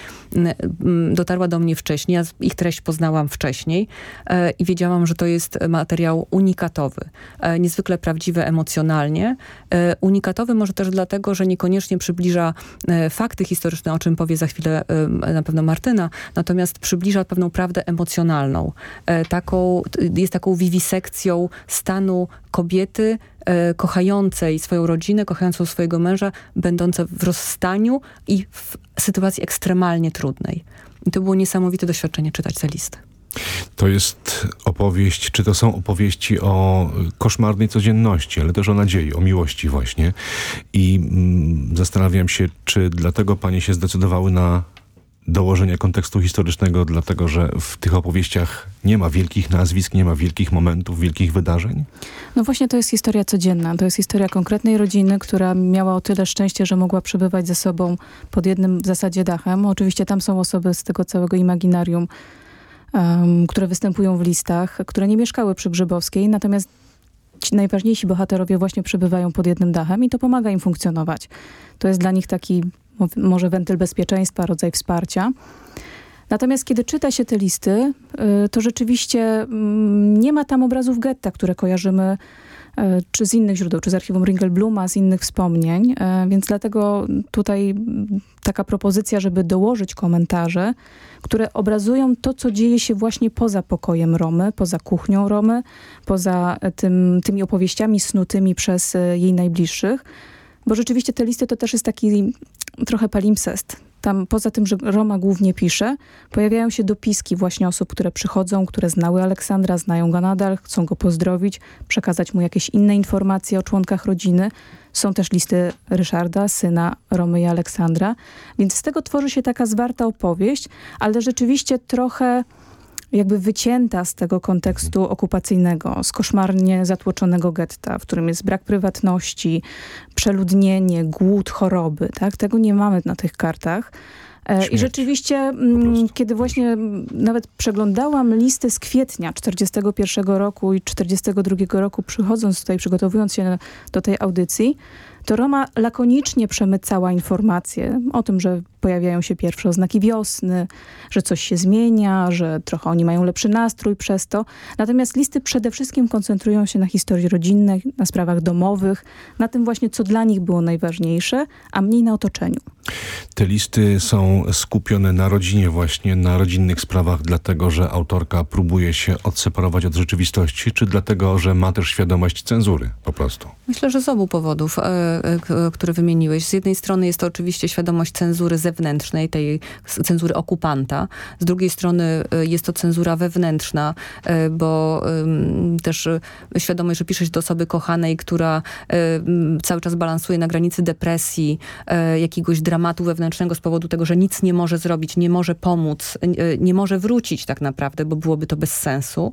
dotarła do mnie wcześniej. Ja ich treść poznałam wcześniej e, i wiedziałam, że to jest materiał unikatowy. E, niezwykle prawdziwy emocjonalnie. E, unikatowy może też dlatego, że niekoniecznie przybliża fakty historyczne, o czym powie za chwilę na pewno Martyna, natomiast przybliża pewną prawdę emocjonalną. Taką, jest taką wiwisekcją stanu kobiety, e, kochającej swoją rodzinę, kochającą swojego męża, będące w rozstaniu i w sytuacji ekstremalnie trudnej. I to było niesamowite doświadczenie czytać te listy. To jest opowieść, czy to są opowieści o koszmarnej codzienności, ale też o nadziei, o miłości właśnie. I mm, zastanawiam się, czy dlatego panie się zdecydowały na dołożenie kontekstu historycznego, dlatego że w tych opowieściach nie ma wielkich nazwisk, nie ma wielkich momentów, wielkich wydarzeń? No właśnie to jest historia codzienna. To jest historia konkretnej rodziny, która miała o tyle szczęście, że mogła przebywać ze sobą pod jednym w zasadzie dachem. Oczywiście tam są osoby z tego całego imaginarium, em, które występują w listach, które nie mieszkały przy Grzybowskiej, natomiast ci najważniejsi bohaterowie właśnie przebywają pod jednym dachem i to pomaga im funkcjonować. To jest dla nich taki może wentyl bezpieczeństwa, rodzaj wsparcia. Natomiast kiedy czyta się te listy, y, to rzeczywiście mm, nie ma tam obrazów getta, które kojarzymy y, czy z innych źródeł, czy z archiwum Ringelbluma, z innych wspomnień. Y, Więc dlatego tutaj mm, taka propozycja, żeby dołożyć komentarze, które obrazują to, co dzieje się właśnie poza pokojem Romy, poza kuchnią Romy, poza e, tym, tymi opowieściami snutymi przez e, jej najbliższych. Bo rzeczywiście te listy to też jest taki trochę palimpsest. Tam poza tym, że Roma głównie pisze, pojawiają się dopiski właśnie osób, które przychodzą, które znały Aleksandra, znają go nadal, chcą go pozdrowić, przekazać mu jakieś inne informacje o członkach rodziny. Są też listy Ryszarda, syna Romy i Aleksandra. Więc z tego tworzy się taka zwarta opowieść, ale rzeczywiście trochę jakby wycięta z tego kontekstu okupacyjnego, z koszmarnie zatłoczonego getta, w którym jest brak prywatności, przeludnienie, głód, choroby. Tak? Tego nie mamy na tych kartach. E, I Śmierć. rzeczywiście, mm, kiedy właśnie nawet przeglądałam listy z kwietnia 41 roku i 42 roku, przychodząc tutaj, przygotowując się do tej audycji, to Roma lakonicznie przemycała informacje o tym, że pojawiają się pierwsze oznaki wiosny, że coś się zmienia, że trochę oni mają lepszy nastrój przez to. Natomiast listy przede wszystkim koncentrują się na historii rodzinnej, na sprawach domowych, na tym właśnie, co dla nich było najważniejsze, a mniej na otoczeniu. Te listy są skupione na rodzinie właśnie, na rodzinnych sprawach, dlatego że autorka próbuje się odseparować od rzeczywistości, czy dlatego, że ma też świadomość cenzury po prostu? Myślę, że z obu powodów, e, e, które wymieniłeś. Z jednej strony jest to oczywiście świadomość cenzury zewnętrznej, tej cenzury okupanta. Z drugiej strony e, jest to cenzura wewnętrzna, bo też świadomość, że piszesz do osoby kochanej, która cały czas balansuje na granicy depresji, jakiegoś dramatu wewnętrznego z powodu tego, że nic nie może zrobić, nie może pomóc, nie może wrócić tak naprawdę, bo byłoby to bez sensu.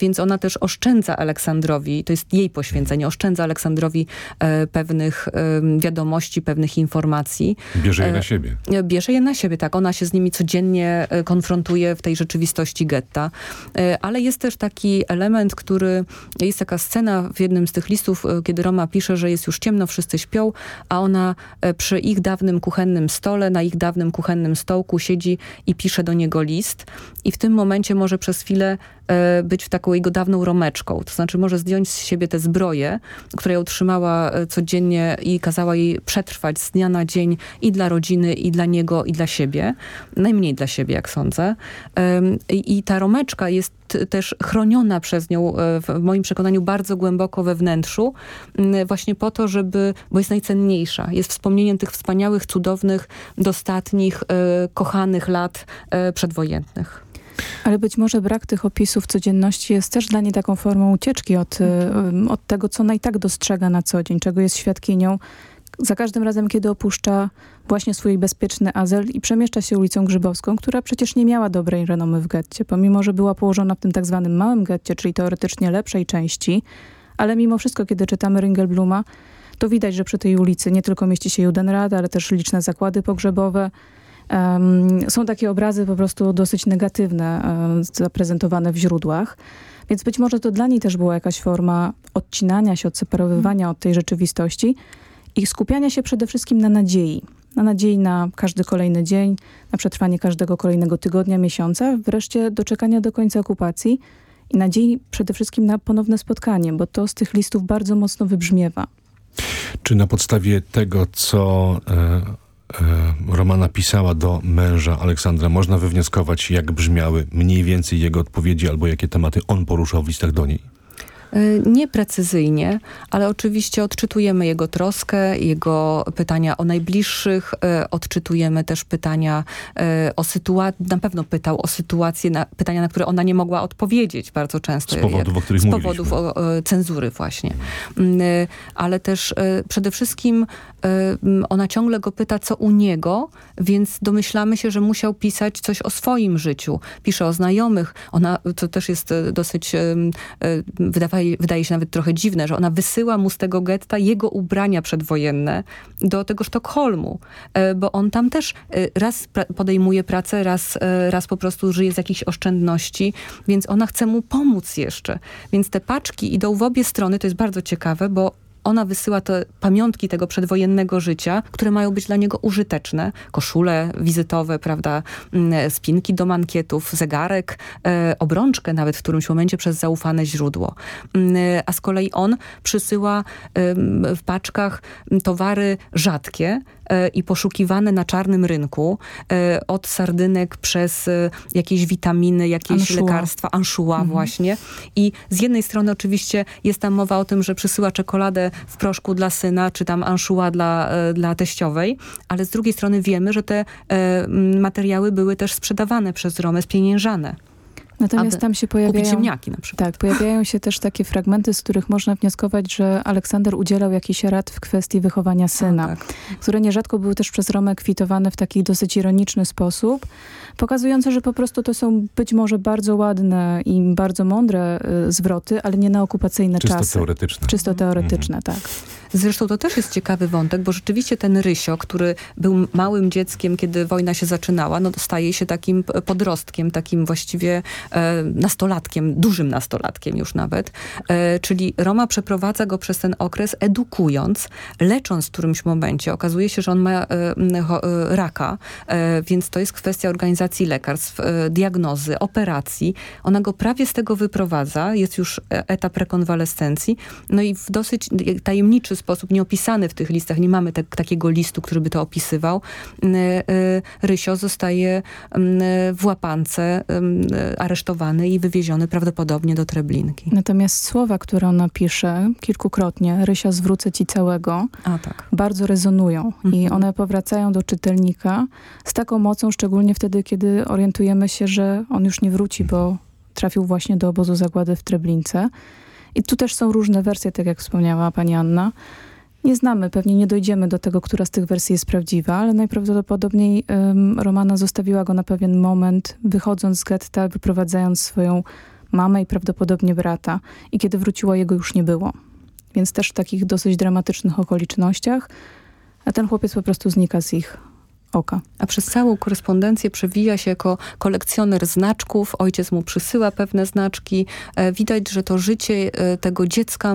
Więc ona też oszczędza Aleksandrowi, to jest jej poświęcenie, oszczędza Aleksandrowi pewnych wiadomości, pewnych informacji. Bierze je na siebie. Bierze je na siebie, tak. Ona się z nimi codziennie konfrontuje w tej rzeczywistości getta. Ale jest też taki element, który, jest taka scena w jednym z tych listów, kiedy Roma pisze, że jest już ciemno, wszyscy śpią, a ona przy ich dawnym kuchennym stole, na ich dawnym kuchennym stołku siedzi i pisze do niego list. I w tym momencie może przez chwilę E, być w taką jego dawną romeczką. To znaczy może zdjąć z siebie te zbroje, które ją trzymała e, codziennie i kazała jej przetrwać z dnia na dzień i dla rodziny, i dla niego, i dla siebie. Najmniej dla siebie, jak sądzę. I ta romeczka jest też chroniona przez nią, e, w moim przekonaniu, bardzo głęboko we wnętrzu, właśnie po to, żeby, bo jest najcenniejsza. Jest wspomnieniem tych wspaniałych, cudownych, dostatnich, kochanych lat przedwojennych. Ale być może brak tych opisów codzienności jest też dla niej taką formą ucieczki od, od tego, co ona i tak dostrzega na co dzień, czego jest świadkinią. Za każdym razem, kiedy opuszcza właśnie swój bezpieczny azyl i przemieszcza się ulicą Grzybowską, która przecież nie miała dobrej renomy w getcie, pomimo, że była położona w tym tak zwanym małym getcie, czyli teoretycznie lepszej części, ale mimo wszystko, kiedy czytamy Ringelbluma, to widać, że przy tej ulicy nie tylko mieści się Judenrad, ale też liczne zakłady pogrzebowe, są takie obrazy po prostu dosyć negatywne, zaprezentowane w źródłach. Więc być może to dla niej też była jakaś forma odcinania się, odseparowywania od tej rzeczywistości i skupiania się przede wszystkim na nadziei. Na nadziei na każdy kolejny dzień, na przetrwanie każdego kolejnego tygodnia, miesiąca, wreszcie doczekania do końca okupacji i nadziei przede wszystkim na ponowne spotkanie, bo to z tych listów bardzo mocno wybrzmiewa. Czy na podstawie tego, co e, Romana pisała do męża Aleksandra, można wywnioskować, jak brzmiały mniej więcej jego odpowiedzi albo jakie tematy on poruszał w listach do niej? Y, nieprecyzyjnie, ale oczywiście odczytujemy jego troskę, jego pytania o najbliższych, y, odczytujemy też pytania o sytuację, na pewno pytał o sytuację, na, pytania, na które ona nie mogła odpowiedzieć bardzo często. Z powodów, jak, o których Z powodów o, o, cenzury właśnie. Mm, ale też przede wszystkim ona ciągle go pyta, co u niego, więc domyślamy się, że musiał pisać coś o swoim życiu. Pisze o znajomych. Ona, to też jest dosyć, wydawało wydaje się nawet trochę dziwne, że ona wysyła mu z tego getta jego ubrania przedwojenne do tego Sztokholmu, e, bo on tam też raz podejmuje pracę, raz, raz po prostu żyje z jakichś oszczędności, więc ona chce mu pomóc jeszcze. Więc te paczki idą w obie strony, to jest bardzo ciekawe, bo ona wysyła te pamiątki tego przedwojennego życia, które mają być dla niego użyteczne. Koszule wizytowe, prawda, mm, spinki do mankietów, zegarek, e, obrączkę nawet w którymś momencie przez zaufane źródło. Mm, a z kolei on przysyła w paczkach towary rzadkie, E, i poszukiwane na czarnym rynku e, od sardynek przez e, jakieś witaminy, jakieś Anshua. lekarstwa, anszua mhm. właśnie. I z jednej strony oczywiście jest tam mowa o tym, że przysyła czekoladę w proszku dla syna, czy tam anszua dla, dla teściowej, ale z drugiej strony wiemy, że te materiały były też sprzedawane przez Romę, spieniężane. Natomiast tam się pojawiają... ziemniaki na przykład. Tak, pojawiają się też takie fragmenty, z których można wnioskować, że Aleksander udzielał jakichś rad w kwestii wychowania syna, tak. które nierzadko były też przez Romę kwitowane w taki dosyć ironiczny sposób, pokazujące, że po prostu to są być może bardzo ładne i bardzo mądre y, zwroty, ale nie na okupacyjne Czysto czasy. Teoretyczne. Czysto teoretyczne. Mhm. tak. Zresztą to też jest ciekawy wątek, bo rzeczywiście ten Rysio, który był małym dzieckiem, kiedy wojna się zaczynała, no staje się takim podrostkiem, takim właściwie nastolatkiem, dużym nastolatkiem już nawet. E, czyli Roma przeprowadza go przez ten okres edukując, lecząc w którymś momencie. Okazuje się, że on ma e, raka, więc to jest kwestia organizacji lekarstw, diagnozy, operacji. Ona go prawie z tego wyprowadza. Jest już etap rekonwalescencji. No i w dosyć tajemniczy sposób, nieopisany w tych listach, nie mamy te, takiego listu, który by to opisywał, Rysio zostaje w łapance aresztowany i wywieziony prawdopodobnie do Treblinki. Natomiast słowa, które ona pisze kilkukrotnie, Rysia zwrócę ci całego, A, tak. bardzo rezonują mhm. i one powracają do czytelnika z taką mocą, szczególnie wtedy, kiedy orientujemy się, że on już nie wróci, bo trafił właśnie do obozu zagłady w Treblince. I tu też są różne wersje, tak jak wspomniała pani Anna. Nie znamy, pewnie nie dojdziemy do tego, która z tych wersji jest prawdziwa, ale najprawdopodobniej um, Romana zostawiła go na pewien moment, wychodząc z getta, wyprowadzając swoją mamę i prawdopodobnie brata. I kiedy wróciła, jego już nie było. Więc też w takich dosyć dramatycznych okolicznościach, a ten chłopiec po prostu znika z ich oka. A przez całą korespondencję przewija się jako kolekcjoner znaczków. Ojciec mu przysyła pewne znaczki. E, widać, że to życie e, tego dziecka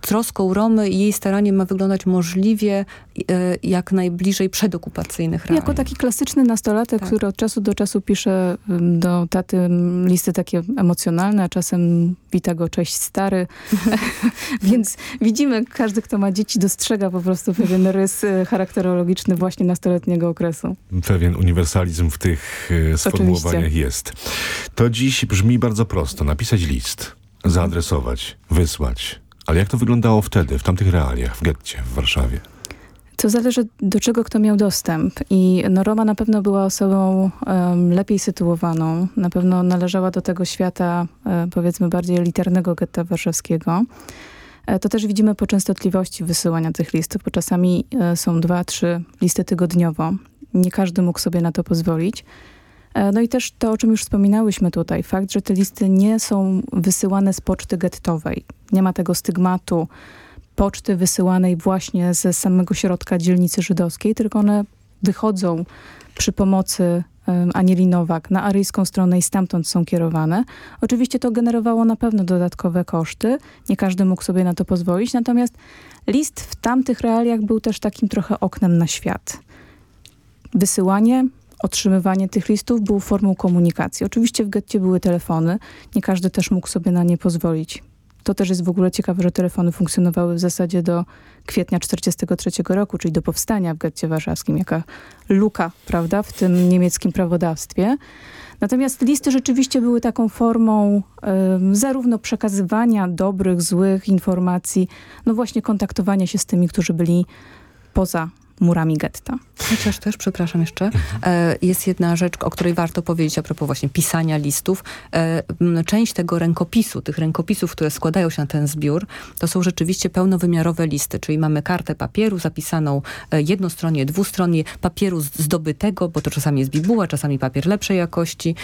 troską Romy i jej staraniem ma wyglądać możliwie e, jak najbliżej przedokupacyjnych realiów. Jako taki klasyczny nastolatek, tak. który od czasu do czasu pisze do taty listy takie emocjonalne, a czasem wita go cześć stary. Więc widzimy, każdy, kto ma dzieci, dostrzega po prostu pewien rys charakterologiczny właśnie nastoletniego okresu. Pewien uniwersalizm w tych e, sformułowaniach Oczywiście. jest. To dziś brzmi bardzo prosto. Napisać list, zaadresować, wysłać. Ale jak to wyglądało wtedy, w tamtych realiach, w getcie w Warszawie? To zależy do czego kto miał dostęp i no, Roma na pewno była osobą um, lepiej sytuowaną, na pewno należała do tego świata um, powiedzmy bardziej elitarnego getta warszawskiego. E, to też widzimy po częstotliwości wysyłania tych listów, bo czasami e, są dwa, trzy listy tygodniowo. Nie każdy mógł sobie na to pozwolić. E, no i też to, o czym już wspominałyśmy tutaj, fakt, że te listy nie są wysyłane z poczty gettowej. Nie ma tego stygmatu poczty wysyłanej właśnie ze samego środka dzielnicy żydowskiej, tylko one wychodzą przy pomocy Anieli Nowak na aryjską stronę i stamtąd są kierowane. Oczywiście to generowało na pewno dodatkowe koszty. Nie każdy mógł sobie na to pozwolić. Natomiast list w tamtych realiach był też takim trochę oknem na świat. Wysyłanie, otrzymywanie tych listów było formą komunikacji. Oczywiście w getcie były telefony. Nie każdy też mógł sobie na nie pozwolić. To też jest w ogóle ciekawe, że telefony funkcjonowały w zasadzie do kwietnia 1943 roku, czyli do powstania w getcie warszawskim. Jaka luka, prawda, w tym niemieckim prawodawstwie. Natomiast listy rzeczywiście były taką formą y, zarówno przekazywania dobrych, złych informacji, no właśnie kontaktowania się z tymi, którzy byli poza murami getta. Chociaż też, przepraszam jeszcze, e, jest jedna rzecz, o której warto powiedzieć a propos właśnie pisania listów. E, część tego rękopisu, tych rękopisów, które składają się na ten zbiór, to są rzeczywiście pełnowymiarowe listy, czyli mamy kartę papieru zapisaną e, jednostronnie, dwustronnie, papieru zdobytego, bo to czasami jest bibuła, czasami papier lepszej jakości,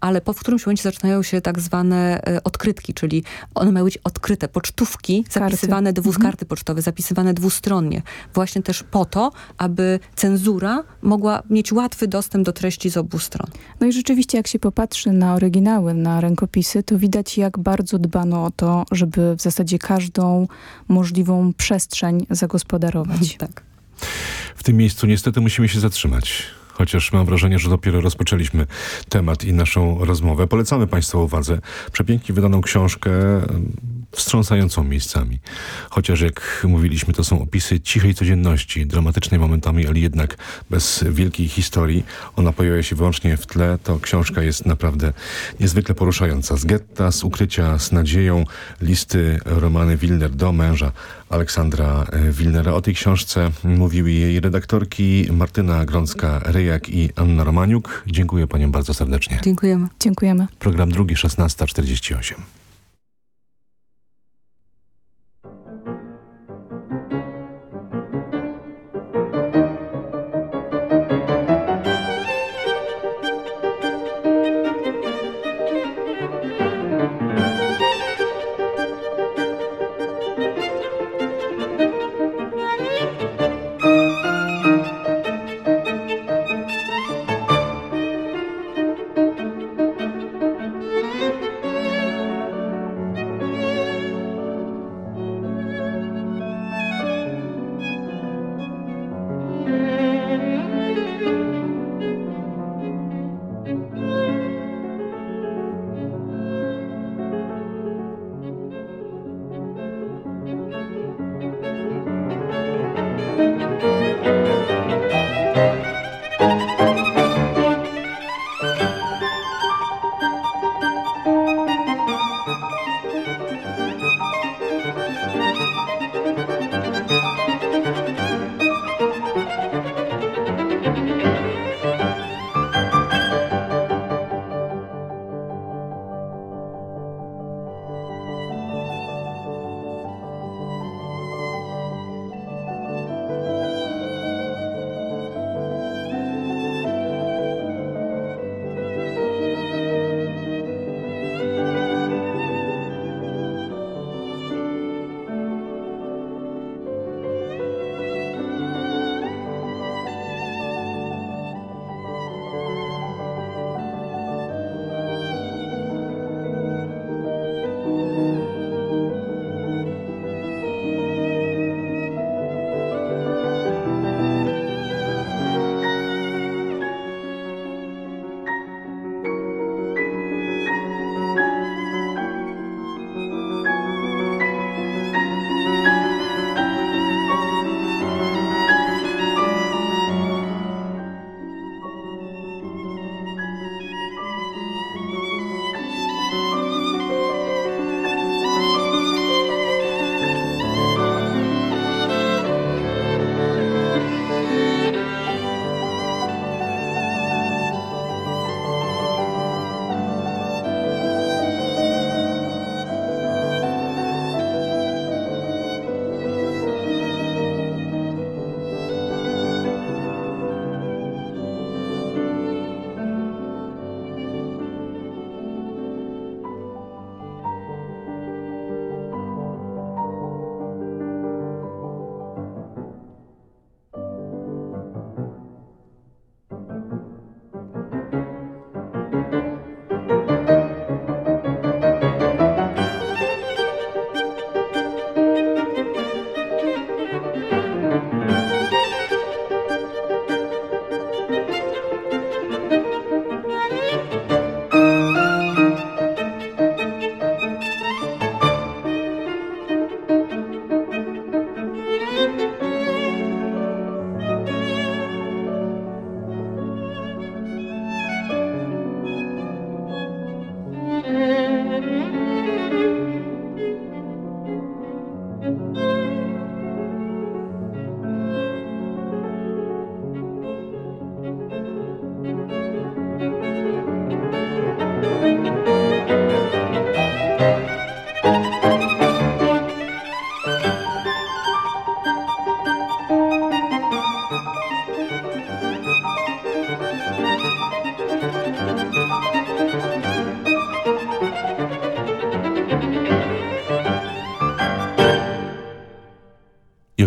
ale po w którymś momencie zaczynają się tak zwane odkrytki, czyli one mają być odkryte, pocztówki zapisywane, dwu, mhm. karty pocztowe zapisywane dwustronnie. Właśnie też po to, aby cenzura mogła mieć łatwy dostęp do treści z obu stron. No i rzeczywiście jak się popatrzy na oryginały, na rękopisy, to widać jak bardzo dbano o to, żeby w zasadzie każdą możliwą przestrzeń zagospodarować. tak. W tym miejscu niestety musimy się zatrzymać chociaż mam wrażenie, że dopiero rozpoczęliśmy temat i naszą rozmowę. Polecamy Państwu uwadze przepięknie wydaną książkę wstrząsającą miejscami. Chociaż jak mówiliśmy, to są opisy cichej codzienności, dramatycznej momentami, ale jednak bez wielkiej historii. Ona pojawia się wyłącznie w tle. To książka jest naprawdę niezwykle poruszająca. Z getta, z ukrycia, z nadzieją. Listy Romany Wilner do męża Aleksandra e, Wilnera. O tej książce mówiły jej redaktorki Martyna Grącka-Rejak i Anna Romaniuk. Dziękuję paniom bardzo serdecznie. Dziękujemy. Dziękujemy. Program drugi, 16.48.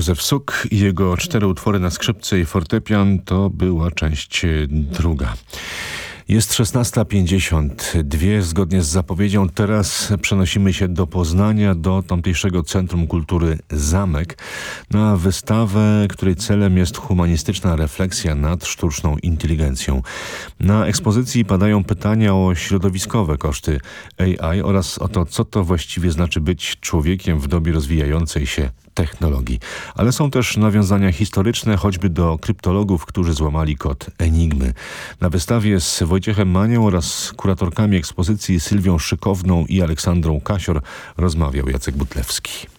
Józef Suk i jego cztery utwory na skrzypce i fortepian to była część druga. Jest 16.52. Zgodnie z zapowiedzią teraz przenosimy się do Poznania, do tamtejszego Centrum Kultury Zamek na wystawę, której celem jest humanistyczna refleksja nad sztuczną inteligencją. Na ekspozycji padają pytania o środowiskowe koszty AI oraz o to, co to właściwie znaczy być człowiekiem w dobie rozwijającej się technologii. Ale są też nawiązania historyczne, choćby do kryptologów, którzy złamali kod Enigmy. Na wystawie z Wojciechem Manią oraz kuratorkami ekspozycji Sylwią Szykowną i Aleksandrą Kasior rozmawiał Jacek Butlewski.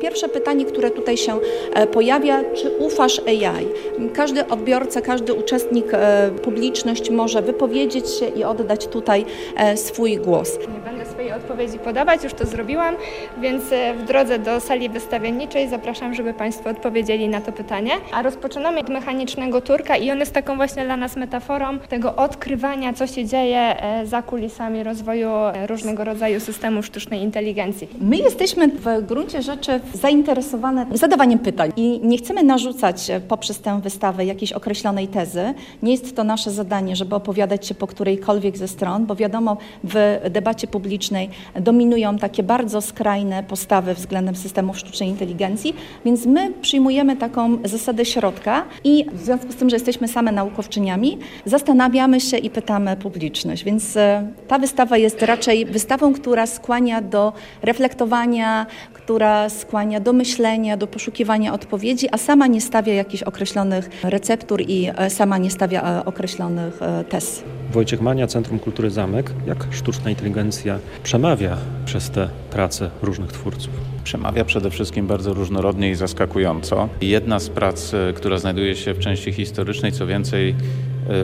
Pierwsze pytanie, które tutaj się e, pojawia, czy ufasz AI? Każdy odbiorca, każdy uczestnik, e, publiczność może wypowiedzieć się i oddać tutaj e, swój głos. Nie będę swojej odpowiedzi podawać, już to zrobiłam, więc w drodze do sali wystawienniczej zapraszam, żeby Państwo odpowiedzieli na to pytanie. A rozpoczynamy od mechanicznego turka i on jest taką właśnie dla nas metaforą tego odkrywania, co się dzieje za kulisami rozwoju różnego rodzaju systemów sztucznej inteligencji. My jesteśmy w gruncie rzeczy zainteresowane zadawaniem pytań i nie chcemy narzucać poprzez tę wystawę jakiejś określonej tezy. Nie jest to nasze zadanie, żeby opowiadać się po którejkolwiek ze stron, bo wiadomo, w debacie publicznej dominują takie bardzo skrajne postawy względem systemów sztucznej inteligencji, więc my przyjmujemy taką zasadę środka i w związku z tym, że jesteśmy same naukowczyniami, zastanawiamy się i pytamy publiczność. Więc e, ta wystawa jest raczej wystawą, która skłania do reflektowania, która skłania do myślenia, do poszukiwania odpowiedzi, a sama nie stawia jakichś określonych receptur i e, sama nie stawia e, określonych e, tez. Wojciech Mania, Centrum Kultury Zamek. Jak sztuczna inteligencja przemawia przez te prace różnych twórców? Przemawia przede wszystkim bardzo różnorodnie i zaskakująco. Jedna z prac, która znajduje się w części historycznej, co więcej,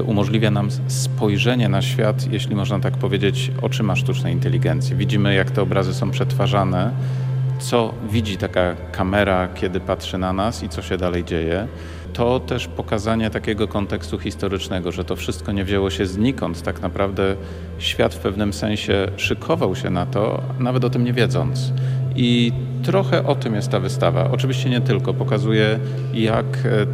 umożliwia nam spojrzenie na świat, jeśli można tak powiedzieć, oczyma sztucznej inteligencji. Widzimy, jak te obrazy są przetwarzane co widzi taka kamera, kiedy patrzy na nas i co się dalej dzieje. To też pokazanie takiego kontekstu historycznego, że to wszystko nie wzięło się znikąd. Tak naprawdę świat w pewnym sensie szykował się na to, nawet o tym nie wiedząc. I trochę o tym jest ta wystawa. Oczywiście nie tylko. Pokazuje, jak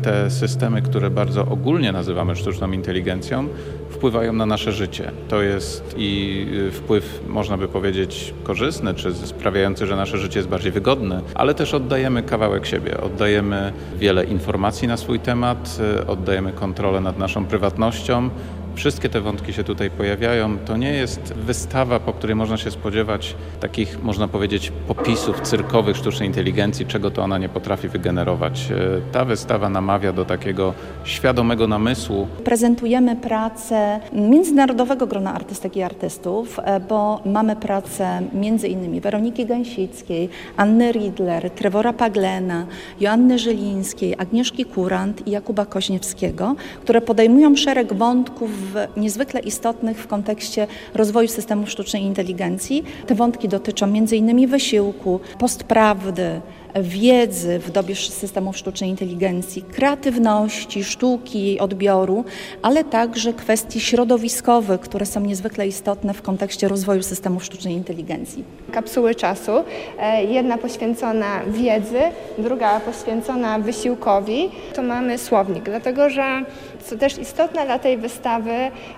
te systemy, które bardzo ogólnie nazywamy sztuczną inteligencją, wpływają na nasze życie. To jest i y, wpływ, można by powiedzieć, korzystny, czy sprawiający, że nasze życie jest bardziej wygodne, ale też oddajemy kawałek siebie, oddajemy wiele informacji na swój temat, y, oddajemy kontrolę nad naszą prywatnością, Wszystkie te wątki się tutaj pojawiają. To nie jest wystawa, po której można się spodziewać takich, można powiedzieć, popisów cyrkowych sztucznej inteligencji, czego to ona nie potrafi wygenerować. E, ta wystawa namawia do takiego świadomego namysłu. Prezentujemy pracę międzynarodowego grona artystek i artystów, e, bo mamy pracę między innymi Weroniki Gęsickiej, Anny Riedler, Trevora Paglena, Joanny Żylińskiej, Agnieszki Kurant i Jakuba Koźniewskiego, które podejmują szereg wątków niezwykle istotnych w kontekście rozwoju systemów sztucznej inteligencji. Te wątki dotyczą m.in. wysiłku, postprawdy, wiedzy w dobie systemów sztucznej inteligencji, kreatywności, sztuki, jej odbioru, ale także kwestii środowiskowych, które są niezwykle istotne w kontekście rozwoju systemów sztucznej inteligencji. Kapsuły czasu, e, jedna poświęcona wiedzy, druga poświęcona wysiłkowi. Tu mamy słownik, dlatego że co też istotne dla tej wystawy,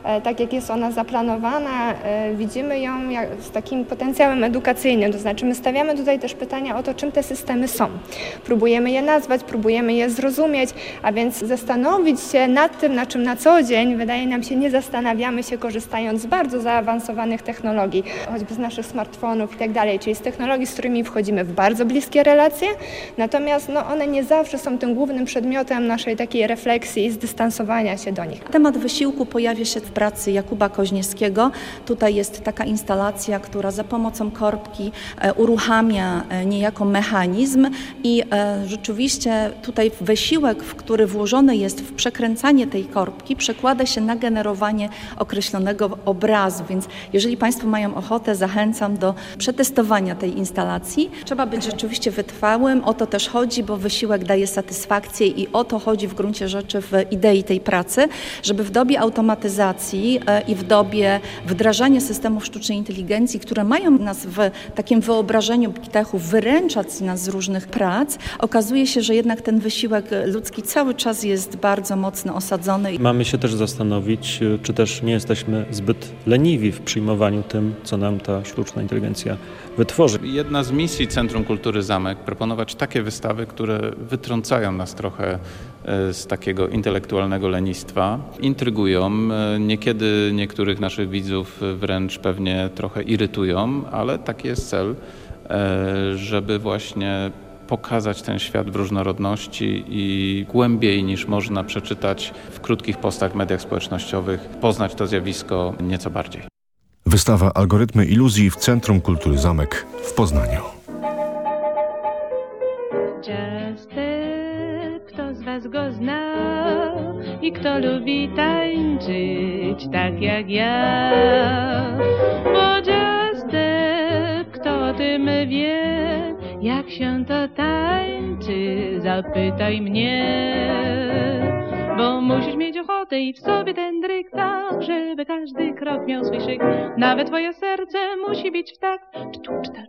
e, tak jak jest ona zaplanowana, e, widzimy ją z takim potencjałem edukacyjnym, to znaczy my stawiamy tutaj też pytania o to, czym te systemy są. Próbujemy je nazwać, próbujemy je zrozumieć, a więc zastanowić się nad tym, na czym na co dzień, wydaje nam się, nie zastanawiamy się korzystając z bardzo zaawansowanych technologii, choćby z naszych smartfonów i tak dalej, czyli z technologii, z którymi wchodzimy w bardzo bliskie relacje, natomiast no, one nie zawsze są tym głównym przedmiotem naszej takiej refleksji i zdystansowania się do nich. Temat wysiłku pojawia się w pracy Jakuba Koźniewskiego. Tutaj jest taka instalacja, która za pomocą korbki e, uruchamia e, niejako mechanizm, i e, rzeczywiście tutaj wysiłek, w który włożony jest w przekręcanie tej korbki, przekłada się na generowanie określonego obrazu. Więc jeżeli Państwo mają ochotę, zachęcam do przetestowania tej instalacji. Trzeba być rzeczywiście wytrwałym, o to też chodzi, bo wysiłek daje satysfakcję i o to chodzi w gruncie rzeczy w idei tej pracy, żeby w dobie automatyzacji e, i w dobie wdrażania systemów sztucznej inteligencji, które mają nas w takim wyobrażeniu bitechu wyręczać nas z różnych prac, okazuje się, że jednak ten wysiłek ludzki cały czas jest bardzo mocno osadzony. Mamy się też zastanowić, y, czy też nie jesteśmy zbyt leniwi w przyjmowaniu tym, co nam ta sztuczna inteligencja wytworzy. Jedna z misji Centrum Kultury Zamek proponować takie wystawy, które wytrącają nas trochę e, z takiego intelektualnego lenistwa, intrygują, e, niekiedy niektórych naszych widzów wręcz pewnie trochę irytują, ale taki jest cel, e, żeby właśnie pokazać ten świat w różnorodności i głębiej niż można przeczytać w krótkich postach w mediach społecznościowych, poznać to zjawisko nieco bardziej. Wystawa Algorytmy iluzji w Centrum Kultury Zamek w Poznaniu. Go zna i kto lubi tańczyć tak jak ja? Bo Justek, kto o tym wie, jak się to tańczy, zapytaj mnie. Bo musisz mieć ochotę i w sobie ten dryk tak, żeby każdy krok miał swój szyk. Nawet twoje serce musi bić w tak. Cztu, czta.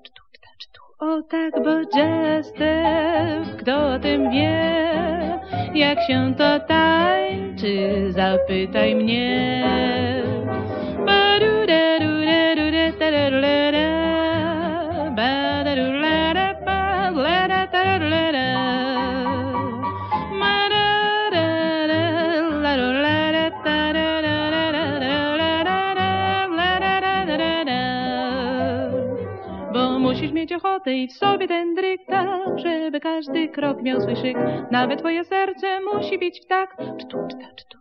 O tak, bo jestem, kto o tym wie, jak się to tańczy, zapytaj mnie. Ba-du-da-du-da-du-da, mieć i w sobie ten dryk tak, żeby każdy krok miał swój szyk. Nawet twoje serce musi bić w tak. Cztu, czta, cztu.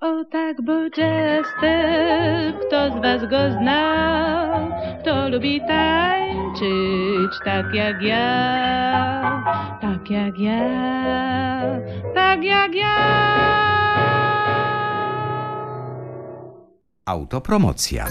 O tak, bo jestem, kto z was go zna, kto lubi tańczyć tak jak ja, tak jak ja, tak jak ja. Autopromocja.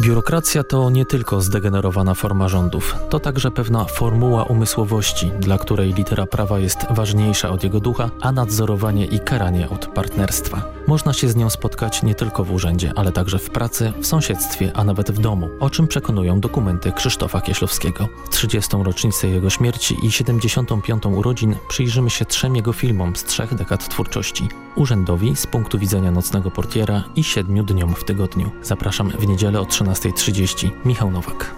Biurokracja to nie tylko zdegenerowana forma rządów, to także pewna formuła umysłowości, dla której litera prawa jest ważniejsza od jego ducha, a nadzorowanie i karanie od partnerstwa. Można się z nią spotkać nie tylko w urzędzie, ale także w pracy, w sąsiedztwie, a nawet w domu, o czym przekonują dokumenty Krzysztofa Kieślowskiego. W 30. rocznicę jego śmierci i 75. urodzin przyjrzymy się trzem jego filmom z trzech dekad twórczości. Urzędowi z punktu widzenia nocnego portiera i siedmiu dniom w tygodniu. Zapraszam w niedzielę o 13.30. Michał Nowak.